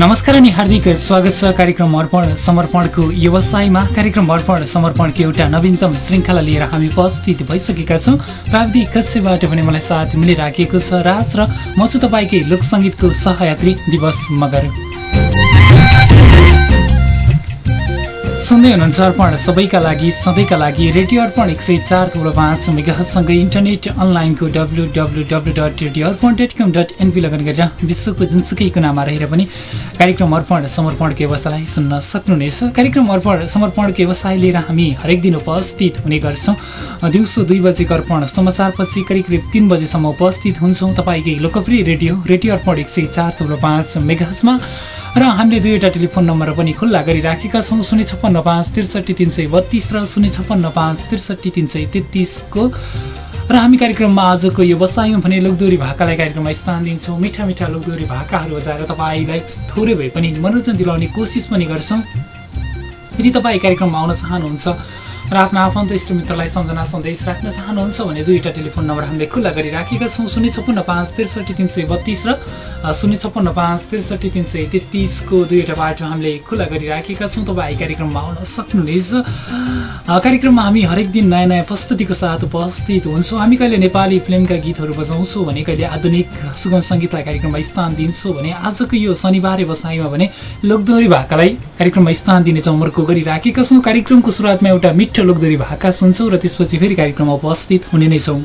नमस्कार अनि हार्दिक स्वागत छ कार्यक्रम अर्पण समर्पणको व्यवसायमा। कार्यक्रम अर्पण समर्पणको एउटा नवीनतम श्रृङ्खला लिएर हामी उपस्थित भइसकेका छौँ। प्राविधिक कक्षबाट पनि मलाई साथ मिलिराखेको छ राज र म छु तपाईँकै लोकसङ्गीतको सहयात्री दिवस मगर। सुन्दै हुनुहुन्छ अर्पण। सबैका लागि सधैँका लागि रेडियो अर्पण एक सय चार थुप्रो पाँच मेगासँगै इन्टरनेट अनलाइनको W W W dot radio Arpan dot com dot NP log on गरेर विश्वको जुनसुकै कुनामा रहेर पनि कार्यक्रम अर्पण समर्पणको व्यवसायलाई सुन्न सक्नुहुनेछ। कार्यक्रम अर्पण समर्पणको व्यवसाय लिएर हामी हरेक दिन उपस्थित हुने गर्छौँ। दिउँसो दुई बजेको अर्पण समाचारपछि करिब करिब तिन बजेसम्म उपस्थित हुन्छौँ तपाईँकै लोकप्रिय रेडियो रेडियो अर्पण एक सय चार थुप्रो पाँच मेगाजमा र हामीले दुईवटा टेलिफोन नम्बर पनि खुल्ला गरिराखेका छौँ शून्य पाँच त्रिसठी तिन सय बत्तिस र शून्य छप्पन्न पाँच त्रिसठी तिन सय तेत्तिसको र हामी कार्यक्रममा आजको यो बसाइमा भने लोकदोरी भाकालाई कार्यक्रममा स्थान दिन्छौँ। मिठा मिठा लोकदोरी भाकाहरू बजाएर तपाईँलाई थोरै भए पनि मनोरञ्जन दिलाउने कोसिस पनि गर्छौँ। यदि तपाईँ कार्यक्रममा आउन चाहनुहुन्छ र आफ्ना आफन्त इष्टमित्रलाई सम्झना सन्देश राख्न चाहनुहुन्छ भने दुईवटा टेलिफोन नम्बर हामीले खुल्ला गरिराखेका छौँ शून्य छप्पन्न पाँच त्रिसठी तिन सय बत्तिस र शून्य छप्पन्न पाँच त्रिसठी तिन सय तेत्तिसको दुईवटा बाटो हामीले खुल्ला गरिराखेका छौँ। तपाईँ कार्यक्रममा आउन सक्नुहुनेछ। कार्यक्रममा हामी हरेक दिन नयाँ नयाँ प्रस्तुतिको साथ उपस्थित हुन्छौँ। हामी कहिले नेपाली फिल्मका गीतहरू बजाउँछौँ भने कहिले आधुनिक सुगम सङ्गीतलाई कार्यक्रममा स्थान दिन्छौँ भने आजको यो शनिबार बसाइमा भने लोकदोहोरी भाकालाई कार्यक्रममा स्थान दिने चमर्को गरिराखेका छौँ। कार्यक्रमको सुरुवातमा एउटा मिठो मिठो लोकदोरी भाका सुन्छौँ र त्यसपछि फेरि कार्यक्रममा उपस्थित हुने नै छौँ।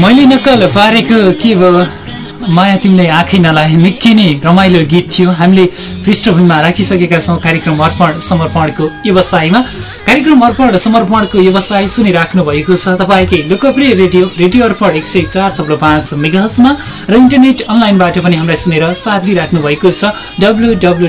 मैले मैले नक्कल पारेको के भयो? माया तिमीले आँखै नलाए। निकै नै रमाइलो गीत थियो। हामीले पृष्ठभूमिमा राखिसकेका छौँ कार्यक्रम अर्पण समर्पणको व्यवसायमा। कार्यक्रम अर्पण समर्पणको व्यवसाय सुनिराख्नु भएको छ। तपाईँकै लोकप्रिय रेडियो रेडियो अर्पण एक सय चार थप्लो पाँच मेगाहसमा र इन्टरनेट अनलाइनबाट पनि हामीलाई सुनेर साथ दिइराख्नु भएको छ। डब्लु डब्लु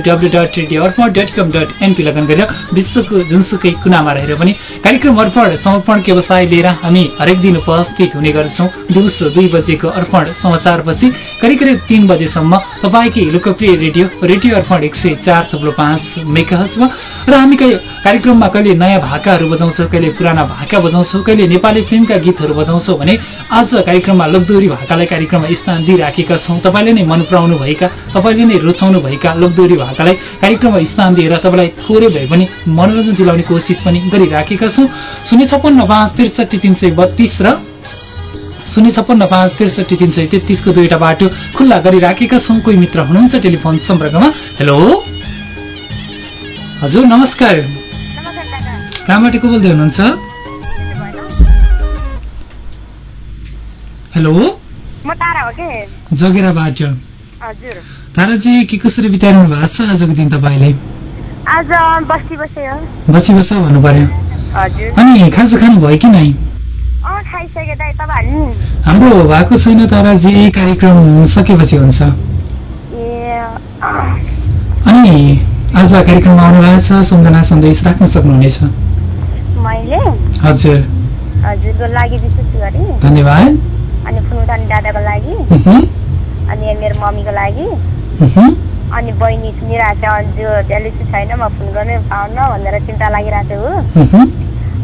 लगन गरेर विश्वको जुनसुकै कुनामा रहेर पनि कार्यक्रम अर्पण समर्पणको व्यवसाय लिएर हामी हरेक दिन उपस्थित हुने गर्छौँ। दिउँसो दुई बजेको अर्पण समाचारपछि करिब करिब तिन बजेसम्म तपाईँकै लोकप्रिय रेडियो रेडियो अर्पण एक सय चार थप्लो पाँच मेगाहसमा र हामी कार्यक्रममा कहिले नयाँ भाकाहरू बजाउँछौँ कहिले पुराना भाका बजाउँछौँ कहिले नेपाली फिल्मका गीतहरू बजाउँछौँ भने आज कार्यक्रममा लोकदोरी भाकालाई कार्यक्रममा स्थान दिइराखेका छौँ। तपाईँले नै मन पराउनु भएका तपाईँले नै रुचाउनु भएका लोकदोरी भाकालाई कार्यक्रममा स्थान दिएर तपाईँलाई थोरै भए पनि मनोरञ्जन दिलाउने कोसिस पनि गरिराखेका छौँ। शून्य छप्पन्न पाँच त्रिसठी तिन सय बत्तिस र शून्य छप्पन्न पाँच त्रिसठी तिन सय तेत्तिसको दुईवटा बाटो खुल्ला गरिराखेका छौँ। कोही मित्र हुनुहुन्छ टेलिफोन सम्पर्कमा? हेलो? हजुर नमस्कार। कहाँबाट को बोल्दै हुनुहुन्छ? हेलो? म तारा हो कि? जगेराबाट ताराजी के कसरी बिताइरहनु भएको छ आजको दिन तपाईँले? बसे हो बसी बस भन्नु पर्यो। अनि खाजा खानुभयो कि नै? हाम्रो भएको छैन ताराजी कार्यक्रम सकेपछि हुन्छ। अनि आज कार्यक्रममा आउनु भएको छ सम्झना सन्देश राख्न सक्नुहुनेछ। मैले। हजुर। हजुरको लागि विशेष गरी। धन्यवाद। अनि फुनुटानी दादाको लागि। अनि मेरो मम्मीको लागि। अनि बहिनी सुनिरहेको छ जो एलसी छैन म फोन गर्नै पाउन भनेर चिन्ता लागिरहेको थियो हो।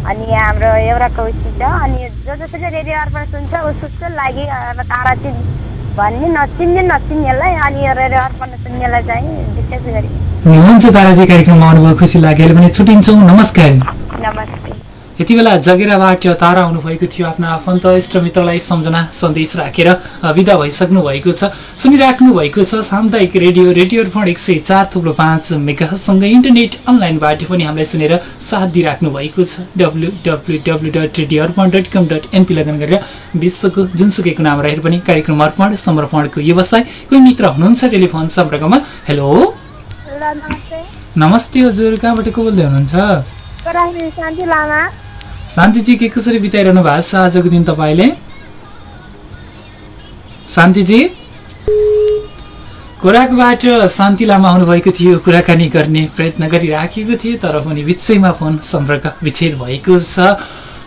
अनि यहाँ हाम्रो एउटा कौशी छ अनि जो जसले रेडियो अर्पण सुन्छ उसको लागि तारा चिन् भन्ने नचिन्ने नचिन्नेलाई अनि रेडियो अर्पण सुन्नेलाई चाहिँ विशेष गरी। हुन्छ ताराजी कार्यक्रममा आउनुभयो खुसी लाग्यो भने छुट्टिन्छौँ नमस्कार। नमस्ते यति बेला जगेराबाट तारा आउनुभएको थियो आफ्ना आफन्त इष्ट मित्रलाई सम्झना सन्देश राखेर विदा भइसक्नु भएको छ सुनिराख्नु भएको छ सामुदायिक रेडियो रेडियो अर्पण एक सय चार थुप्रो पाँच मेगासँगै इन्टरनेट अनलाइनबाट पनि हामीलाई सुनेर साथ दिइराख्नु भएको छ। W W W dot radio Arpan dot com dot NP log on गरेर विश्वको जुनसुकै कुनामा रहेर पनि कार्यक्रम अर्पण समर्पणको व्यवसाय कोही मित्र हुनुहुन्छ टेलिफोन सम्पर्कमा? हेलो? नमस्ते। हजुर कहाँबाट को बोल्दै हुनुहुन्छ? शान्तिजी के कसरी बिताइरहनु भएको छ आजको दिन तपाईँले? शान्तिजी? खोराकबाट शान्ति लामा आउनुभएको थियो कुराकानी गर्ने प्रयत्न गरिराखेको थिएँ तर पनि बिचैमा फोन सम्पर्क विच्छेद भएको छ।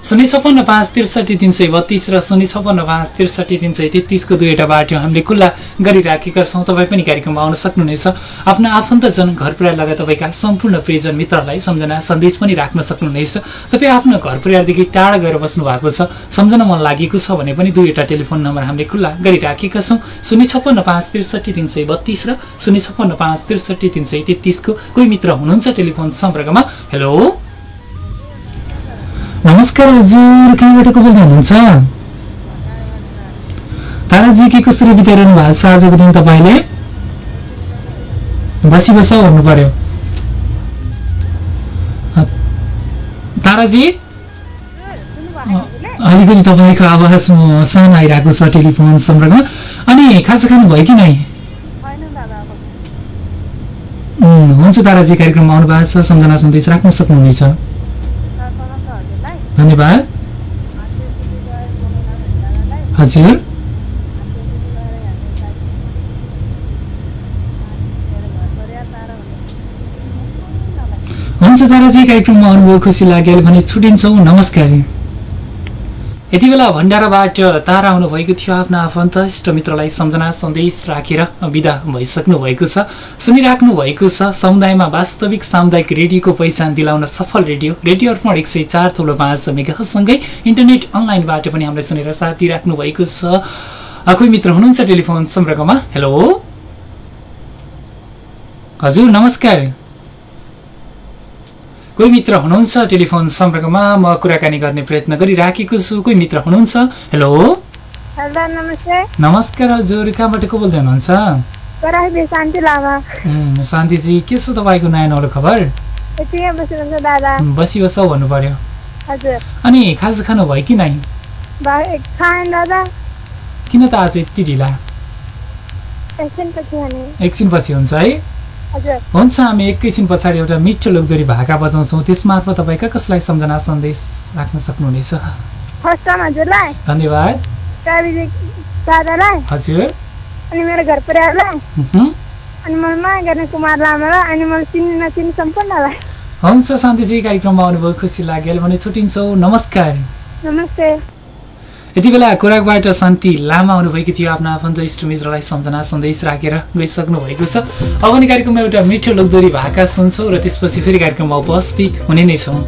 शून्य छप्पन्न पाँच त्रिसठी तिन सय बत्तिस र शून्य छप्पन्न पाँच त्रिसठी तिन सय तेत्तिसको दुईवटा बाटो हामीले खुल्ला गरिराखेका छौँ। तपाईँ पनि कार्यक्रममा आउन सक्नुहुनेछ। आफ्नो आफन्तजन घर परिवार लगायत तपाईँका सम्पूर्ण प्रियजन मित्रहरूलाई सम्झना सन्देश पनि राख्न सक्नुहुनेछ। तपाईँ आफ्नो घर परिवारदेखि टाढा गएर बस्नु भएको छ। सम्झना मन लागेको छ भने पनि दुईवटा टेलिफोन नम्बर हामीले खुल्ला गरिराखेका छौँ। शून्य छप्पन्न पाँच त्रिसठी तिन सय बत्तिस र शून्य छप्पन्न पाँच त्रिसठी तिन सय तेत्तिसको कोही मित्र हुनुहुन्छ टेलिफोन सम्पर्कमा? हेलो? नमस्कार हजुर कहाँबाट को बोल्दै हुनुहुन्छ? ताराजी के कसरी बिताइरहनु भएको छ आजको दिन तपाईँले? बसी बस भन्नु पर्यो। ताराजी? अलिकति तपाईँको आवाज सानो आइरहेको छ टेलिफोन सम्पर्कमा अनि खाजा खानुभयो कि नै? हुन्छ ताराजी कार्यक्रममा आउनु भएको छ सम्झना सन्देश राख्न सक्नुहुनेछ। धन्यवाद। हजुर। हुन्छ ताराजी कार्यक्रममा आउनुभयो खुसी लाग्यो भने छुट्टिन्छौँ नमस्कार। यति बेला भण्डाराबाट तारा आउनुभएको थियो आफ्ना आफन्त इष्ट मित्रलाई सम्झना सन्देश राखेर विदा भइसक्नु भएको छ। सुनिराख्नु भएको छ समुदायमा वास्तविक सामुदायिक रेडियोको पहिचान दिलाउन सफल रेडियो। रेडियो अर्पण एक सय चार थुलो पाँच मेगासँगै इन्टरनेट अनलाइनबाट पनि हामीलाई सुनेर साथ दिइराख्नु भएको छ। कोही मित्र हुनुहुन्छ टेलिफोन सम्पर्कमा? हेलो? हजुर नमस्कार। कोही मित्र हुनुहुन्छ? टेलिफोन सम्पर्कमा म कुराकानी गर्ने प्रयत्न गरिराखेको छु। कोही मित्र हुनुहुन्छ? हेलो? नमस्कार हजुर। कहाँबाट को बोल्दै हुनुहुन्छ? शान्तिजी के छ तपाईँको नयाँ नौलो खबर? बसी बस भन्नु पर्यो। अनि खाजा खानु भयो कि नै? भा- खाएँ दादा। किन त आज यति ढिला? एकछिन पछि हुन्छ है। हुन्छ हामी एकैछिन पछाडि एउटा मिठो लोकदोरी भाका बजाउँछौँ। त्यसमार्फत तपाईँ कहाँ कसलाई सम्झना सन्देश राख्न सक्नुहुनेछ? धन्यवाद। हजुर। अनि मेरो घर परिवारलाई। अनि मलाई माया गर्ने कुमार लामालाई अनि मलाई चिन्ने नचिन्ने सम्पूर्णलाई। हुन्छ शान्तिजी कार्यक्रममा आउनुभयो खुसी लाग्यो भने छुट्टिन्छौँ। नमस्कार। नमस्ते। यति बेला खोराकबाट शान्ति लामा आउनुभएको थियो आफ्ना आफन्त इष्टमित्रलाई सम्झना सन्देश राखेर गइसक्नु भएको छ। अब पनि कार्यक्रममा एउटा मिठो लोकदोरी भाका सुन्छौँ र त्यसपछि फेरि कार्यक्रममा उपस्थित हुने नै छौँ।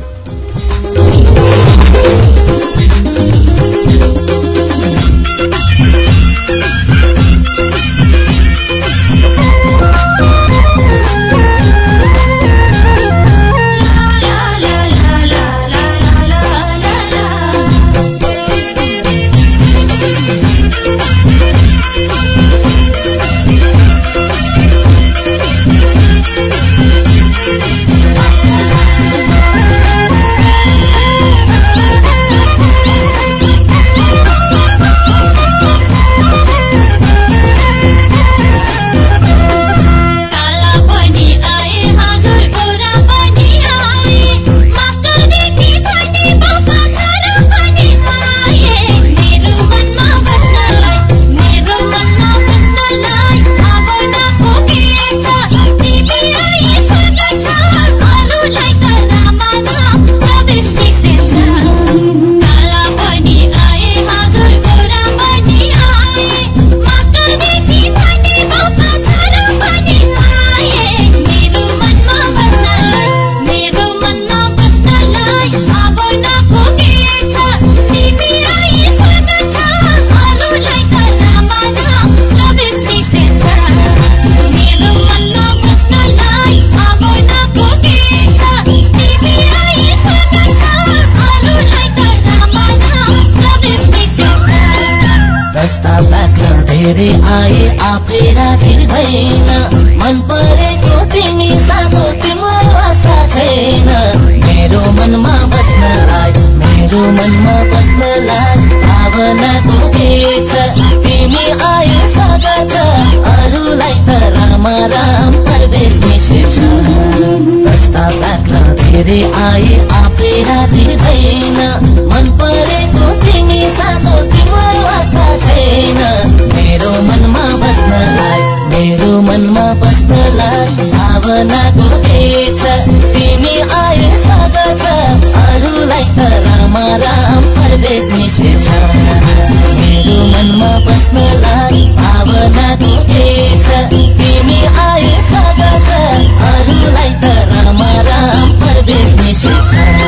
धेरै आए आफै राजी भएन मन परेको तिमी सानो तिम्रो आस्था छैन। मेरो मनमा बस्नलाई मेरो मनमा बस्नलाई भावनाको के छ तिमी आएसँग छ अरूलाई त रामा राम प्रवेश निषेध प्रस्ताव राख्न धेरै आए आफै राजी भएन मन परेको तिमी सानो तिम्रो छैन। मेरो मनमा बस्नलाई मेरो मनमा बस्नलाई भावनाको के छ तिमी आएसँग छ अरूलाई त रामा राम प्रवेश निषेध छ मेरो मनमा बस्नलाई भावनाको के छ तिमी आएसँग छ अरूलाई त रामा राम प्रवेश निषेध छ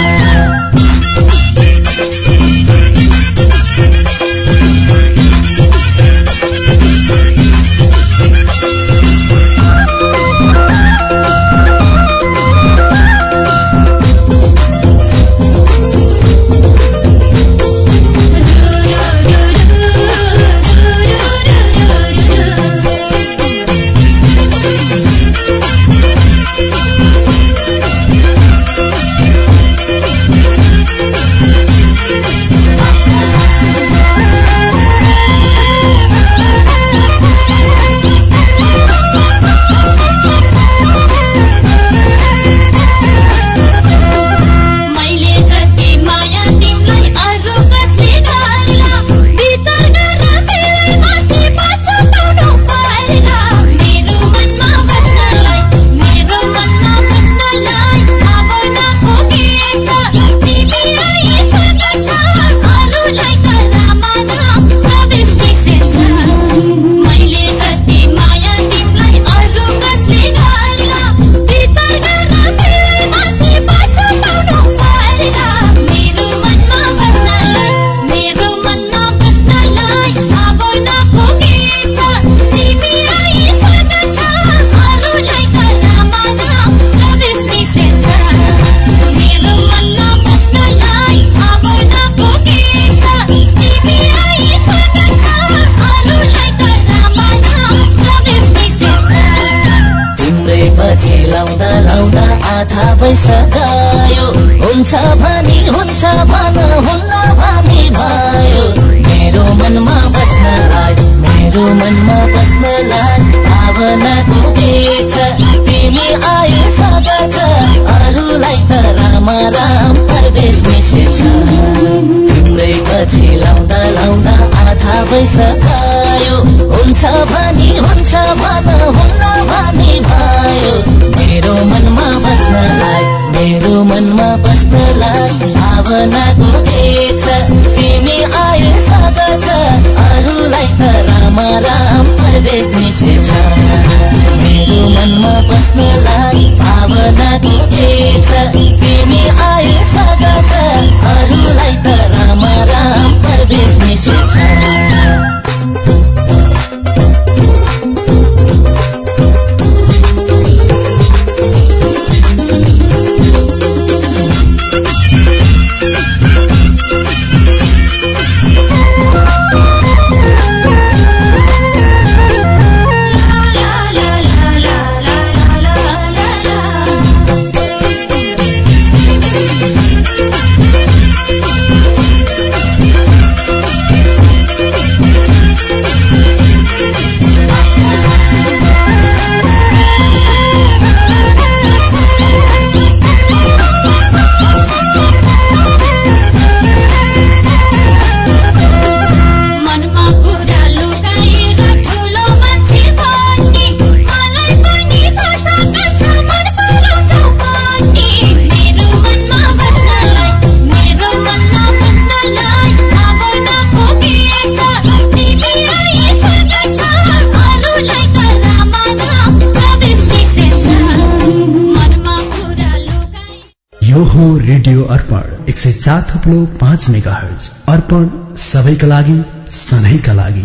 चार थप्लो पाँच मेगा हर्ज अर्पण सबैका लागि सधैँका लागि।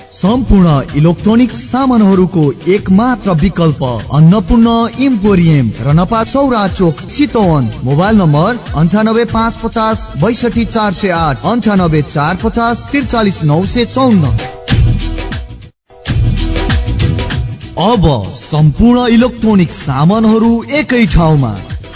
सम्पूर्ण इलेक्ट्रोनिक सामानहरूको एक मात्र विकल्प अन्नपूर्ण इम्पोरियम रनपा चौरा चोक चितवन। मोबाइल नम्बर अन्ठानब्बे पाँच पचास बैसठी चार सय आठ अन्ठानब्बे चार पचास त्रिचालिस नौ सय चौन्न। अब सम्पूर्ण इलेक्ट्रोनिक सामानहरू एकै ठाउँमा।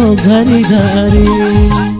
घरि घरि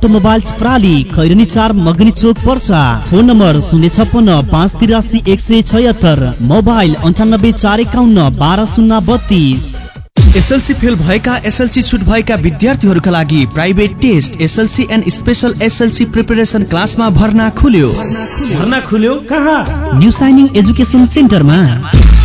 अटोमोबाइल्स प्राली खैरनी चार मगनी चोक पर्सा। फोन नम्बर शून्य छप्पन्न पाँच तिरासी एक सय छयत्तर। मोबाइल अन्ठानब्बे चार एकाउन्न बाह्र शून्य बत्तिस। एसएलसी फेल भएका एसएलसी छुट भएका विद्यार्थीहरूका लागि private test SLC and special SLC preparation क्लासमा भर्ना खुल्यो। भर्ना खुल्यो? कहाँ? न्यू साइनिङ एजुकेसन सेन्टरमा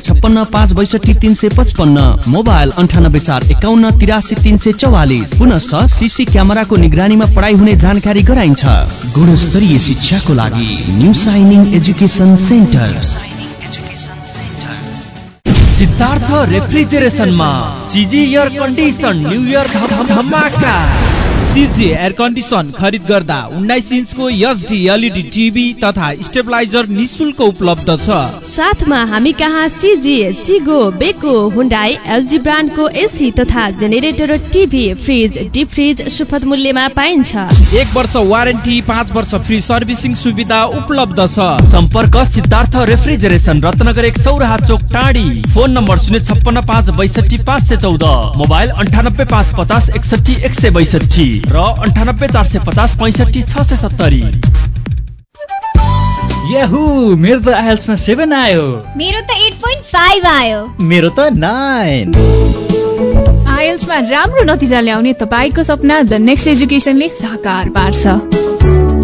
छप्पन्न पाँच बैसठी तिन सय पचपन्न मोबाइल अन्ठानब्बे चार एकाउन्न तिरासी तिन सय चौवालिस। पुनश सिसी क्यामेराको निगरानीमा पढाइ हुने जानकारी गराइन्छ। गुणस्तरीय शिक्षाको लागि new shining education centre. Siddhartha रेफ्रिजरेसनमा CG air condition CG air condition खरिद गर्दा उन्नाइस इन्चको एचडी एलइडी टिभी तथा स्टेबलाइजर निशुल्क उपलब्ध छ। साथमा हामी कहाँ CG Chigo Beko Hyundai LG ब्रान्डको एसी तथा generator TV fridge deep freeze सुपथ मूल्यमा पाइन्छ। एक वर्ष वारेन्टी पाँच वर्ष फ्री सर्भिसिङ सुविधा उपलब्ध छ। सम्पर्क सिद्धार्थ रेफ्रिजरेसन रत्नगर एक सौराहा चोक टाढी फोन नम्बर शून्य छप्पन्न पाँच बैसठी पाँच सय चौध। मोबाइल अन्ठानब्बे पाँच पचास एकसठी एक सय बैसठी। र अन्ठानब्बे चार सय पचास पैँसठी छ सय सत्तरी। याहु मेरो त आइएल्समा सेभेन आयो। मेरो त एट पोइन्ट फाइभ आयो। मेरो त नाइन। आइएल्समा राम्रो नतिजा ल्याउने तपाईँको सपना द नेक्स्ट एजुकेसनले साकार पार्छ।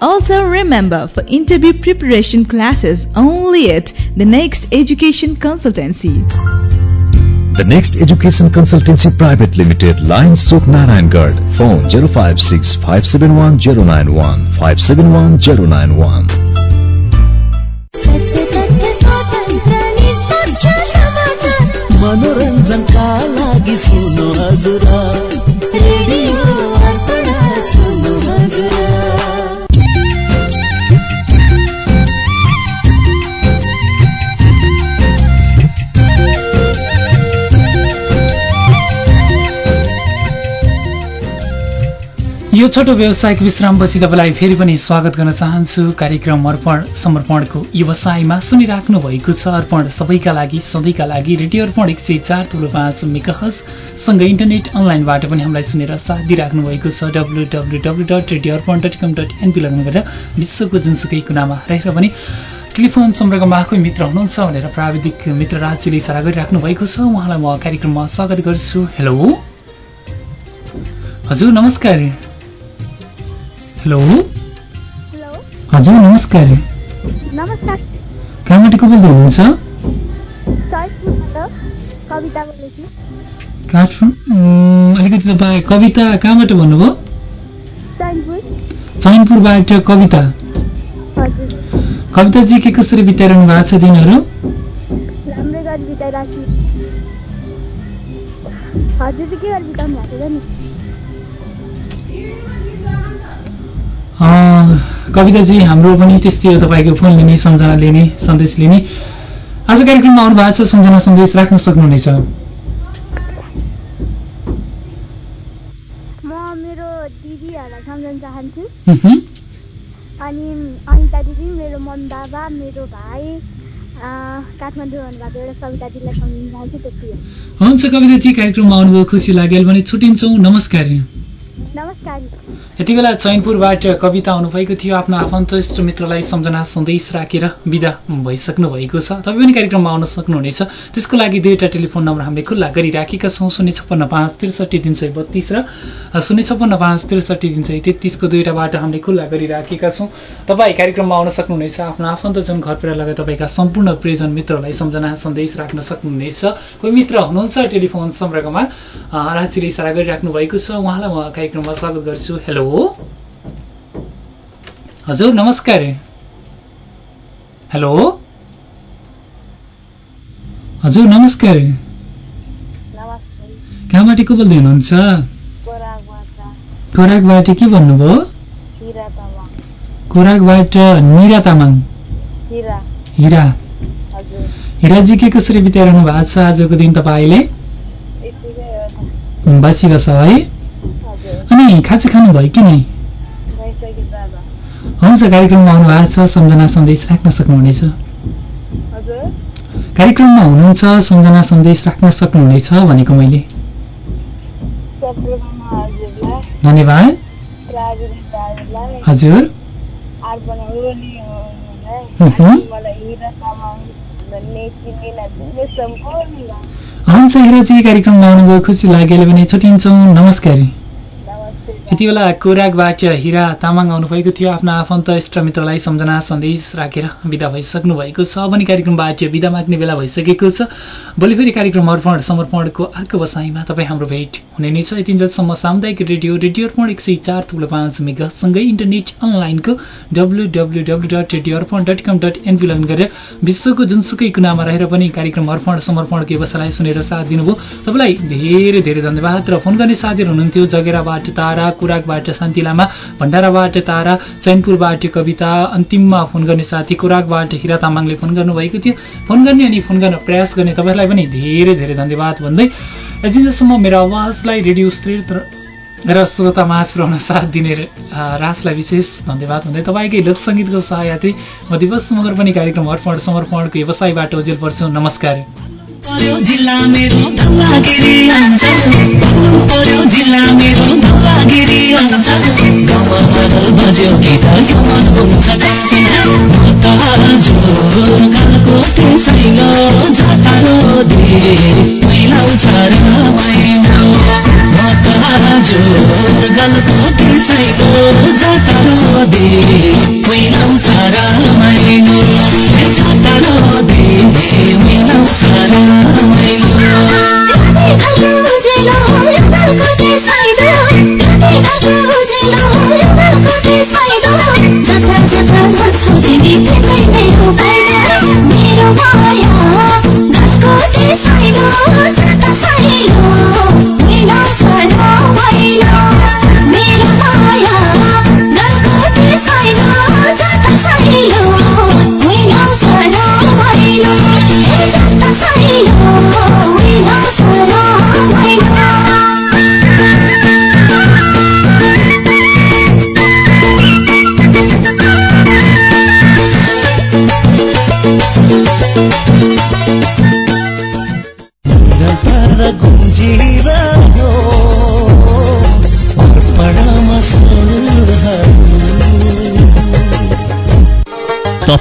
Also remember for interview preparation classes only at the Next Education Consultancy. The Next Education Consultancy Private Limited, Lions Soap Narayangarh, phone 056 571 091 571 091. मनोरञ्जनका लागि सुन्नु हजुर छोटो व्यावसायिक विश्रामपछि तपाईँलाई फेरि पनि स्वागत गर्न चाहन्छु। कार्यक्रम अर्पण समर्पणको व्यवसायमा सुनिराख्नु भएको छ। अर्पण सबैका लागि सधैँका लागि रेडियो अर्पण एक सय चार ठुलो पाँच सँगै इन्टरनेट अनलाइनबाट पनि हामीलाई सुनेर साथ दिइराख्नु भएको छ। W W W dot radio Arpan dot com dot NP log on गरेर विश्वको जुनसुकै कुनामा रहेर पनि टेलिफोन सम्पर्कमा आफै मित्र हुनुहुन्छ भनेर प्राविधिक मित्र राज्यले इसारा गरिराख्नु भएको छ। उहाँलाई म कार्यक्रममा स्वागत गर्छु। हेलो। हजुर नमस्कार। हेलो हजुर नमस्कार। कहाँबाट को बोल्दै हुनुहुन्छ? काठमाडौँ अलिकति तपाईँ कविता कहाँबाट भन्नुभयो? चैनपुर। चैनपुरबाट कविता। कविताजी के कसरी बिताइरहनु भएको छ दिनहरू? हजुर चाहिँ के गरी बिताउनु भएको छ नि? कविताजी हाम्रो पनि त्यस्तै हो तपाईँको फोन लिने सम्झना लिने सन्देश लिने। आज कार्यक्रममा आउनु भएको छ सम्झना सन्देश राख्न सक्नुहुनेछ? म मेरो दिदीहरूलाई सम्झाउन चाहन्छु। अनि अनिता दिदी मेरो मम बाबा मेरो भाइ काठमाडौँ हुनुभएको एउटा सविता दिदीलाई सम्झाउन चाहन्छु त्यति हो हुन्छ कविताजी कार्यक्रममा आउनुभयो खुसी लाग्यो भने छुट्टिन्छौँ। नमस्कार। यति बेला चैनपुरबाट कविता आउनुभएको थियो। आफ्नो आफन्त इष्ट मित्रलाई सम्झना सन्देश राखेर विदा भइसक्नु भएको छ। तपाईँ पनि कार्यक्रममा आउन सक्नुहुनेछ। त्यसको लागि दुईवटा टेलिफोन नम्बर हामीले खुल्ला गरिराखेका छौँ। शून्य छप्पन्न पाँच त्रिसठी तिन सय बत्तिस र शून्य छप्पन्न पाँच त्रिसठी तिन सय तेत्तिसको दुईवटा बाटो हामीले खुल्ला गरिराखेका छौँ। तपाईँ कार्यक्रममा आउन सक्नुहुनेछ। आफ्नो आफन्तजन घर परिवार लगायत तपाईँका सम्पूर्ण प्रियजन मित्रहरूलाई सम्झना सन्देश राख्न सक्नुहुनेछ। कोही मित्र हुनुहुन्छ टेलिफोन सम्पर्कमा? राज्यले इसारा गरिराख्नु भएको छ। उहाँलाई म कार्यक्रममा स्वागत गर्छु। हेलो। हजुर नमस्कार। हेलो। हजुर नमस्कार। कहाँबाट को बोल्दै हुनुहुन्छ? खोराकबाट के भन्नुभयो? खोराकबाट निरा तामाङ। हिरा। हिराजी के कसरी बिताइरहनु भएको छ आजको दिन तपाईँले? बासी बस है। अनि खाजा खानुभयो कि नै? हुन्छ कार्यक्रममा आउनु भएको छ सम्झना सन्देश राख्न सक्नुहुनेछ। कार्यक्रममा हुनुहुन्छ सम्झना सन्देश राख्न सक्नुहुनेछ भनेको मैले। धन्यवाद। हजुर। हुन्छ हिराजी कार्यक्रममा आउनुभयो खुसी लाग्यो भने छुट्टिन्छौँ। नमस्कार। यति बेला कोराकबाट हिरा तामाङ आउनुभएको थियो। आफ्नो आफन्त इष्ट मित्रलाई सम्झना सन्देश राखेर विदा भइसक्नु भएको छ। अब नि कार्यक्रमबाट विदा माग्ने बेला भइसकेको छ। भोलि फेरि कार्यक्रम अर्पण समर्पणको अर्को बसाइमा तपाईँ हाम्रो भेट हुने नै छ। यति बेलासम्म सामुदायिक रेडियो रेडियो अर्पण एक सय चार थुप्रो पाँच मेगासँगै इन्टरनेट अनलाइनको W W W dot radio Arpan dot com dot NP गरेर विश्वको जुनसुकै कुनामा रहेर पनि कार्यक्रम अर्पण समर्पणको व्यवसायलाई सुनेर साथ दिनुभयो। तपाईँलाई धेरै धेरै धन्यवाद र फोन गर्ने साथीहरू हुनुहुन्थ्यो। जगेराबाट तारा कुराकबाट शान्ति लामा भण्डाराबाट तारा चैनपुरबाट कविता अन्तिममा फोन गर्ने साथी कुराकबाट हिरा तामाङले फोन गर्नुभएको थियो। फोन गर्ने अनि फोन गर्न प्रयास गर्ने तपाईँलाई पनि धेरै धेरै धन्यवाद भन्दै यतिसम्म मेरो आवाजलाई रेडियो श्रेष्ठ र श्रोता माझ पुर्याउन साथ दिने अ, राजलाई विशेष धन्यवाद हुँदै तपाईँकै लोकसङ्गीतको सहयात्री म दिवस मगर पनि कार्यक्रम अर्पण समर्पणको व्यवसायबाट उजेल पर्छु। नमस्कार। गालको त्यसैलो जातारो धेरै मैलो म त जोर गालको त्यसैलो मिलाउँछ रमाइलो ए छाता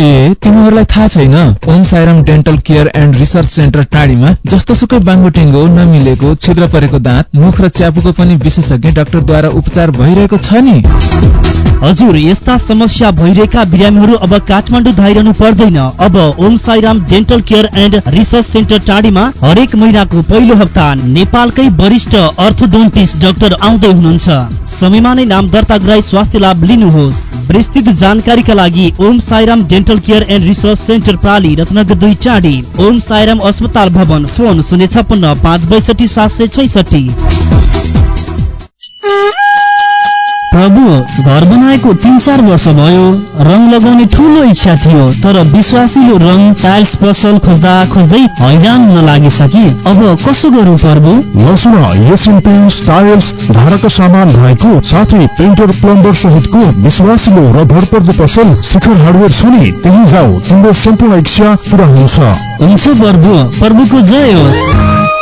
ए तिमीहरूलाई थाहा छैन। Om Sairam dental care and research centre टाढीमा जस्तो सुकै बाङ्गोटेङ्गो नमिलेको छिद्र परेको दाँत मुख र च्यापुको पनि विशेषज्ञ डाक्टरद्वारा उपचार भइरहेको छ नि। हजुर यस्ता समस्या भइरहेका बिरामीहरू अब काठमाडौँ धाइरहनु पर्दैन। अब Om Sairam dental care and research centre टाढीमा हरेक महिनाको पहिलो हप्ता नेपालकै वरिष्ठ अर्थोडोन्टिस्ट डाक्टर आउँदै हुनुहुन्छ। समयमा नै नाम दर्ता गराई स्वास्थ्य लाभ लिनुहोस्। विस्तृत जानकारीका लागि Om Sairam dental care and research centre प्राली Ratnanagar दुई चाँडी ओम साईराम अस्पताल भवन फोन शून्य छप्पन्न पाँच बैसठी सात सय छैसठी प्रभु घर बनाएको तिन चार वर्ष भयो रङ लगाउने ठुलो इच्छा थियो तर विश्वासिलो रङ टाइल्स पसल खोज्दा खोज्दै हैरान नलागिसके। अब कसो गरौँ प्रभु? लसुन एसियन पेन्ट्स टाइल्स धारक सामान भएको साथै पेन्टर प्लम्बर सहितको विश्वासिलो र भरपर्दो पसल शिखर हार्डवेयर छ नि त्यही जाऊ तिम्रो सम्पूर्ण इच्छा पुरा हुन्छ। हुन्छ प्रभु प्रभुको जय होस्।